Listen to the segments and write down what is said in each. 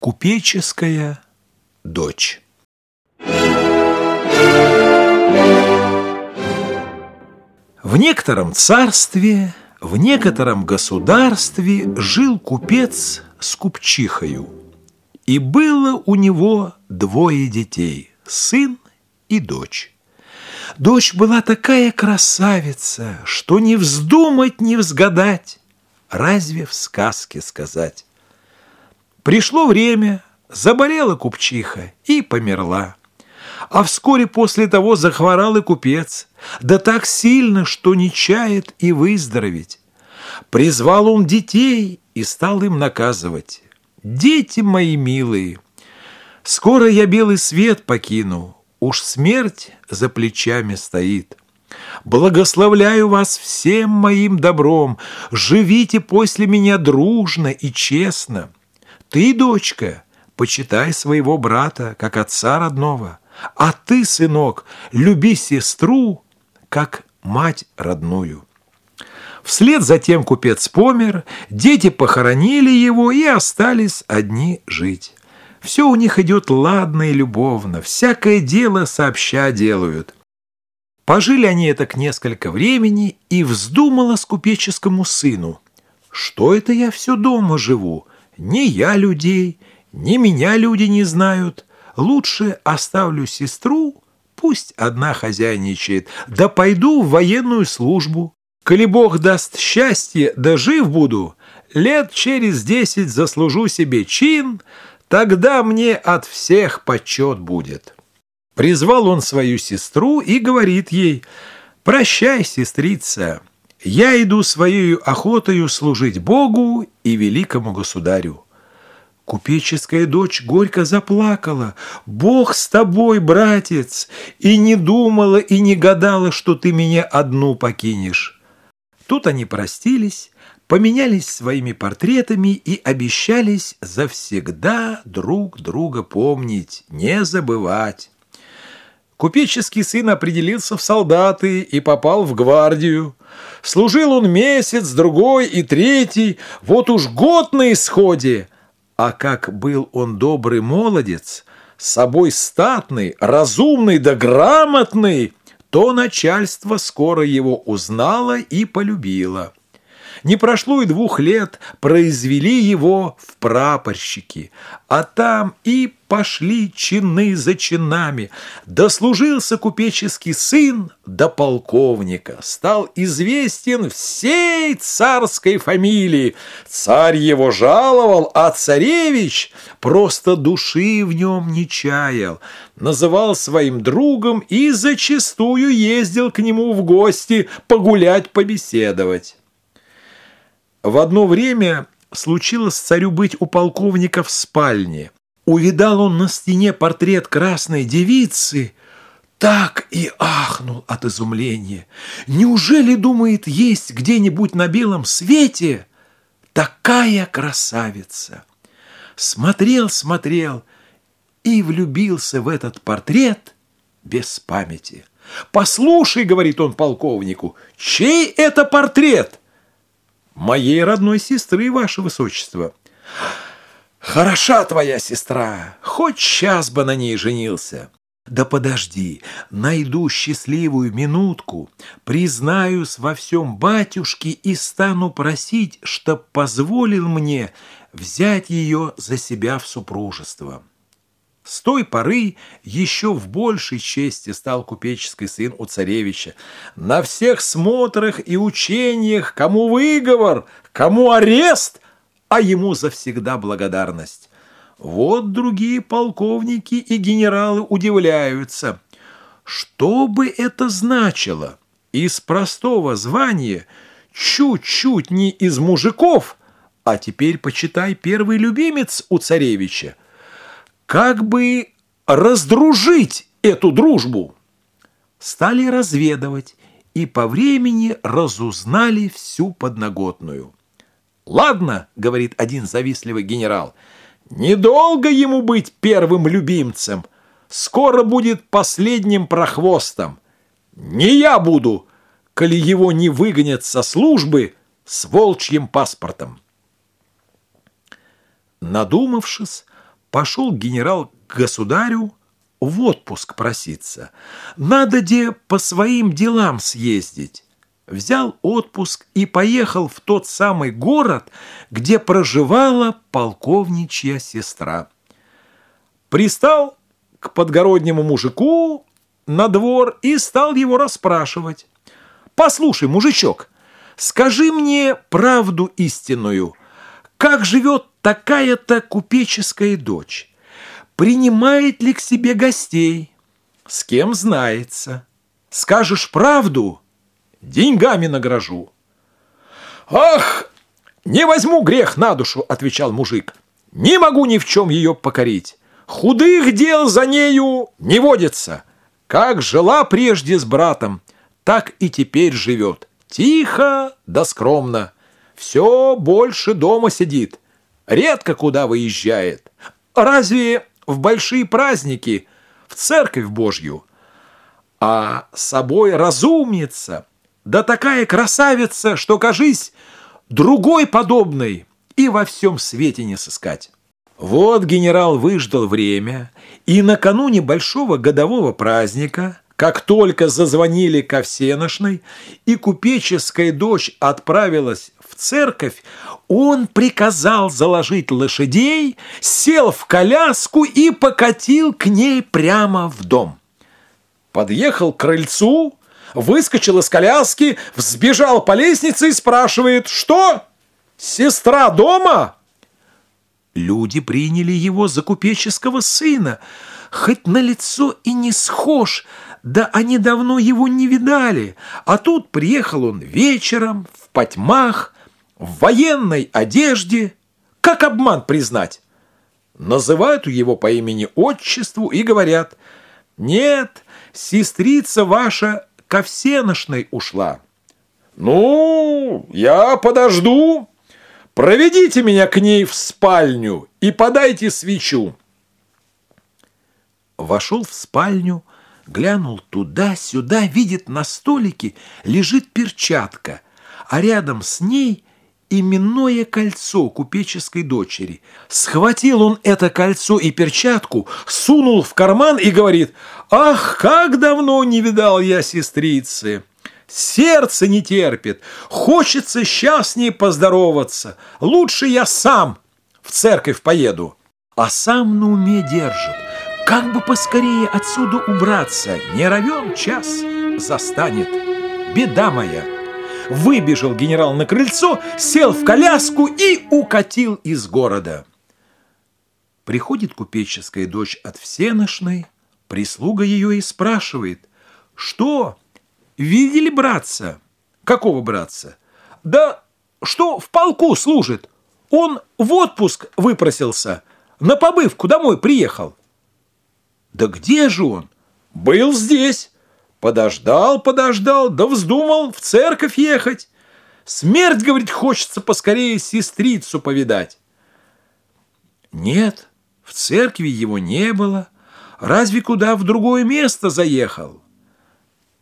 Купеческая дочь В некотором царстве, в некотором государстве жил купец с купчихою. И было у него двое детей, сын и дочь. Дочь была такая красавица, что не вздумать, не взгадать, разве в сказке сказать. Пришло время, заболела купчиха и померла. А вскоре после того захворал и купец, да так сильно, что не чает и выздороветь. Призвал он детей и стал им наказывать. «Дети мои милые, скоро я белый свет покину, уж смерть за плечами стоит». Благословляю вас всем моим добром, живите после меня дружно и честно. Ты, дочка, почитай своего брата, как отца родного, а ты, сынок, люби сестру, как мать родную. Вслед за тем купец помер, дети похоронили его и остались одни жить. Все у них идет ладно и любовно, всякое дело сообща делают. Пожили они это к несколько времени, и вздумала с купеческому сыну. «Что это я все дома живу? Ни я людей, ни меня люди не знают. Лучше оставлю сестру, пусть одна хозяйничает, да пойду в военную службу. Коли Бог даст счастье, да жив буду, лет через десять заслужу себе чин, тогда мне от всех почет будет». Призвал он свою сестру и говорит ей, «Прощай, сестрица, я иду своей охотою служить Богу и великому государю». Купеческая дочь горько заплакала. «Бог с тобой, братец, и не думала, и не гадала, что ты меня одну покинешь». Тут они простились, поменялись своими портретами и обещались завсегда друг друга помнить, не забывать. Купеческий сын определился в солдаты и попал в гвардию. Служил он месяц, другой и третий, вот уж год на исходе. А как был он добрый молодец, с собой статный, разумный да грамотный, то начальство скоро его узнало и полюбило. Не прошло и двух лет, произвели его в прапорщики, а там и пошли чины за чинами. Дослужился купеческий сын до полковника, стал известен всей царской фамилии. Царь его жаловал, а царевич просто души в нем не чаял. Называл своим другом и зачастую ездил к нему в гости погулять, побеседовать. В одно время случилось царю быть у полковника в спальне. Увидал он на стене портрет красной девицы, так и ахнул от изумления. Неужели, думает, есть где-нибудь на белом свете такая красавица? Смотрел, смотрел и влюбился в этот портрет без памяти. «Послушай, — говорит он полковнику, — чей это портрет?» Моей родной сестры, ваше высочество. Хороша твоя сестра, хоть сейчас бы на ней женился. Да подожди, найду счастливую минутку, признаюсь во всем батюшке и стану просить, чтоб позволил мне взять ее за себя в супружество. С той поры еще в большей чести стал купеческий сын у царевича. На всех смотрах и учениях кому выговор, кому арест, а ему завсегда благодарность. Вот другие полковники и генералы удивляются. Что бы это значило? Из простого звания чуть-чуть не из мужиков, а теперь, почитай, первый любимец у царевича – как бы раздружить эту дружбу. Стали разведывать и по времени разузнали всю подноготную. «Ладно», — говорит один завистливый генерал, — «недолго ему быть первым любимцем, скоро будет последним прохвостом. Не я буду, коли его не выгонят со службы с волчьим паспортом». Надумавшись, Пошел генерал к государю в отпуск проситься. Надо где по своим делам съездить. Взял отпуск и поехал в тот самый город, где проживала полковничья сестра. Пристал к подгороднему мужику на двор и стал его расспрашивать. «Послушай, мужичок, скажи мне правду истинную. Как живет такая-то купеческая дочь? Принимает ли к себе гостей? С кем знается? Скажешь правду? Деньгами награжу». «Ах, не возьму грех на душу», — отвечал мужик. «Не могу ни в чем ее покорить. Худых дел за нею не водится. Как жила прежде с братом, так и теперь живет. Тихо да скромно. Все больше дома сидит. Редко куда выезжает. Разве в большие праздники в церковь Божью? А собой разумница, да такая красавица, что, кажись, другой подобной и во всем свете не сыскать. Вот генерал выждал время, и накануне большого годового праздника, как только зазвонили ко всеношной, и купеческая дочь отправилась церковь, он приказал заложить лошадей, сел в коляску и покатил к ней прямо в дом. Подъехал к крыльцу, выскочил из коляски, взбежал по лестнице и спрашивает, «Что? Сестра дома?» Люди приняли его за купеческого сына, хоть на лицо и не схож, да они давно его не видали. А тут приехал он вечером, в потьмах, в военной одежде. Как обман признать? Называют его по имени-отчеству и говорят, «Нет, сестрица ваша ко всеношной ушла». «Ну, я подожду», Проведите меня к ней в спальню и подайте свечу. Вошел в спальню, глянул туда-сюда, видит на столике лежит перчатка, а рядом с ней именное кольцо купеческой дочери. Схватил он это кольцо и перчатку, сунул в карман и говорит, «Ах, как давно не видал я сестрицы!» Сердце не терпит, хочется сейчас с ней поздороваться. Лучше я сам в церковь поеду. А сам на уме держит, как бы поскорее отсюда убраться. Не равен час застанет. Беда моя. Выбежал генерал на крыльцо, сел в коляску и укатил из города. Приходит купеческая дочь от всеношной, прислуга ее и спрашивает, что Видели братца? Какого братца? Да что в полку служит. Он в отпуск выпросился. На побывку домой приехал. Да где же он? Был здесь. Подождал, подождал, да вздумал в церковь ехать. Смерть, говорит, хочется поскорее сестрицу повидать. Нет, в церкви его не было. Разве куда в другое место заехал?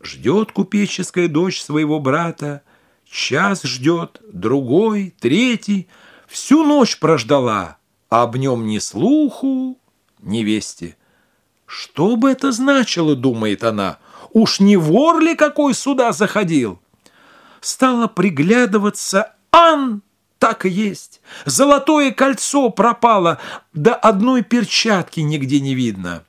Ждет купеческая дочь своего брата, час ждет, другой, третий, всю ночь прождала, а об нем ни слуху, ни вести. Что бы это значило, думает она, уж не вор ли какой сюда заходил? Стала приглядываться, ан, так и есть. Золотое кольцо пропало, да одной перчатки нигде не видно.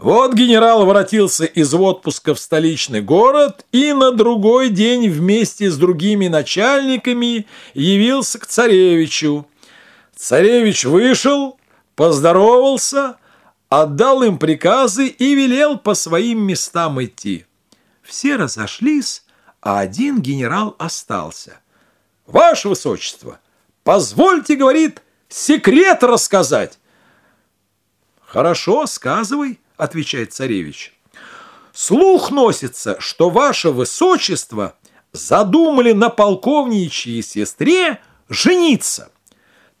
Вот генерал воротился из отпуска в столичный город и на другой день вместе с другими начальниками явился к царевичу. Царевич вышел, поздоровался, отдал им приказы и велел по своим местам идти. Все разошлись, а один генерал остался. «Ваше Высочество, позвольте, — говорит, — секрет рассказать». «Хорошо, сказывай», отвечает царевич. Слух носится, что ваше высочество задумали на полковничьей сестре жениться.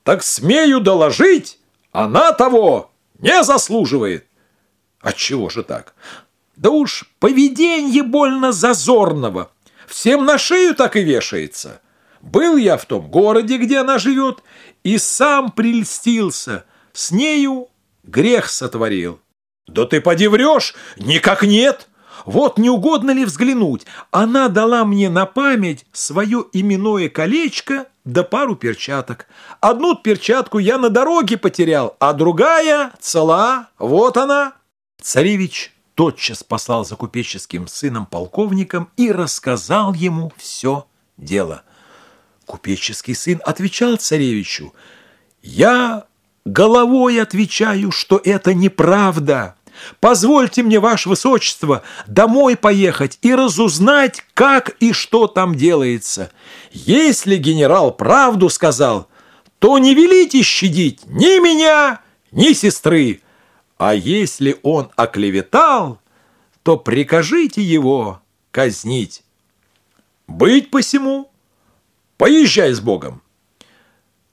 Так смею доложить, она того не заслуживает. Отчего же так? Да уж поведение больно зазорного. Всем на шею так и вешается. Был я в том городе, где она живет, и сам прельстился, с нею грех сотворил. Да ты поди врешь? Никак нет. Вот не угодно ли взглянуть? Она дала мне на память свое именное колечко да пару перчаток. Одну перчатку я на дороге потерял, а другая цела. Вот она. Царевич тотчас послал за купеческим сыном полковником и рассказал ему все дело. Купеческий сын отвечал царевичу, «Я головой отвечаю, что это неправда». Позвольте мне, ваше высочество, домой поехать и разузнать, как и что там делается. Если генерал правду сказал, то не велите щадить ни меня, ни сестры. А если он оклеветал, то прикажите его казнить. Быть посему, поезжай с Богом.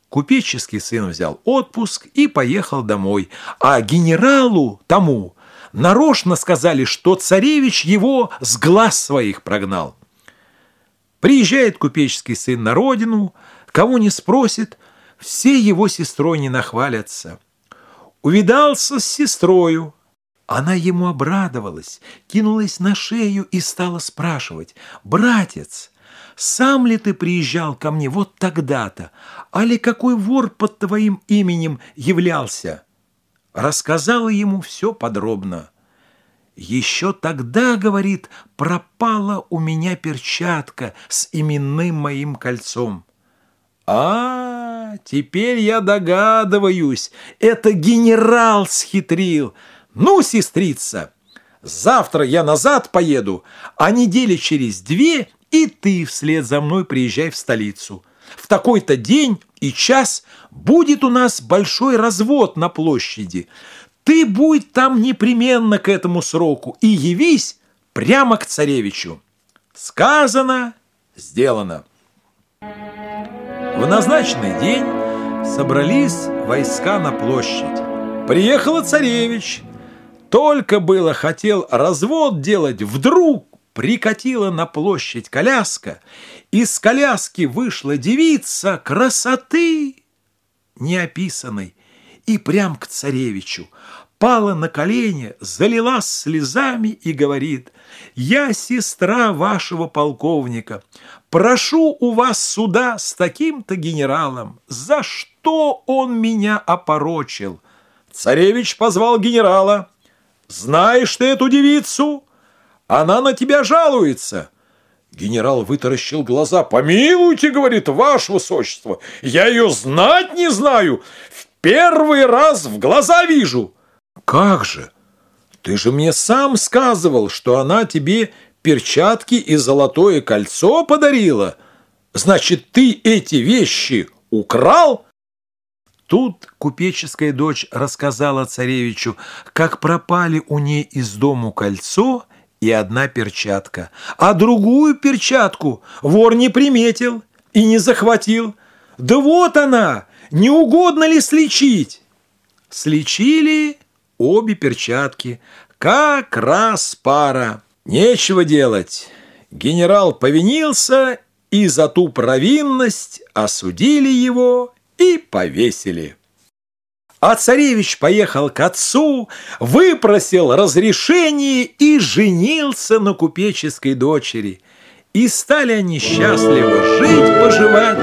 Купеческий сын взял отпуск и поехал домой, а генералу тому нарочно сказали, что царевич его с глаз своих прогнал. Приезжает купеческий сын на родину, кого не спросит, все его сестрой не нахвалятся. Увидался с сестрою. Она ему обрадовалась, кинулась на шею и стала спрашивать, «Братец, сам ли ты приезжал ко мне вот тогда-то, а ли какой вор под твоим именем являлся?» Рассказала ему все подробно. Еще тогда, говорит, пропала у меня перчатка с именным моим кольцом. А, теперь я догадываюсь, это генерал схитрил. Ну, сестрица, завтра я назад поеду, а недели через две и ты вслед за мной приезжай в столицу. В такой-то день и час будет у нас большой развод на площади. Ты будь там непременно к этому сроку и явись прямо к царевичу. Сказано, сделано. В назначенный день собрались войска на площадь. Приехала царевич. Только было хотел развод делать, вдруг прикатила на площадь коляска, из коляски вышла девица красоты неописанной и прям к царевичу, пала на колени, залилась слезами и говорит, «Я сестра вашего полковника, прошу у вас суда с таким-то генералом, за что он меня опорочил?» Царевич позвал генерала, «Знаешь ты эту девицу? Она на тебя жалуется». Генерал вытаращил глаза. «Помилуйте, — говорит, — ваше высочество, я ее знать не знаю, в первый раз в глаза вижу». «Как же? Ты же мне сам сказывал, что она тебе перчатки и золотое кольцо подарила. Значит, ты эти вещи украл?» Тут купеческая дочь рассказала царевичу, как пропали у ней из дому кольцо — и одна перчатка. А другую перчатку вор не приметил и не захватил. Да вот она! Не угодно ли слечить? Слечили обе перчатки. Как раз пара. Нечего делать. Генерал повинился, и за ту провинность осудили его и повесили. А царевич поехал к отцу, выпросил разрешение и женился на купеческой дочери. И стали они счастливо жить-поживать,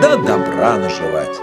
да добра наживать.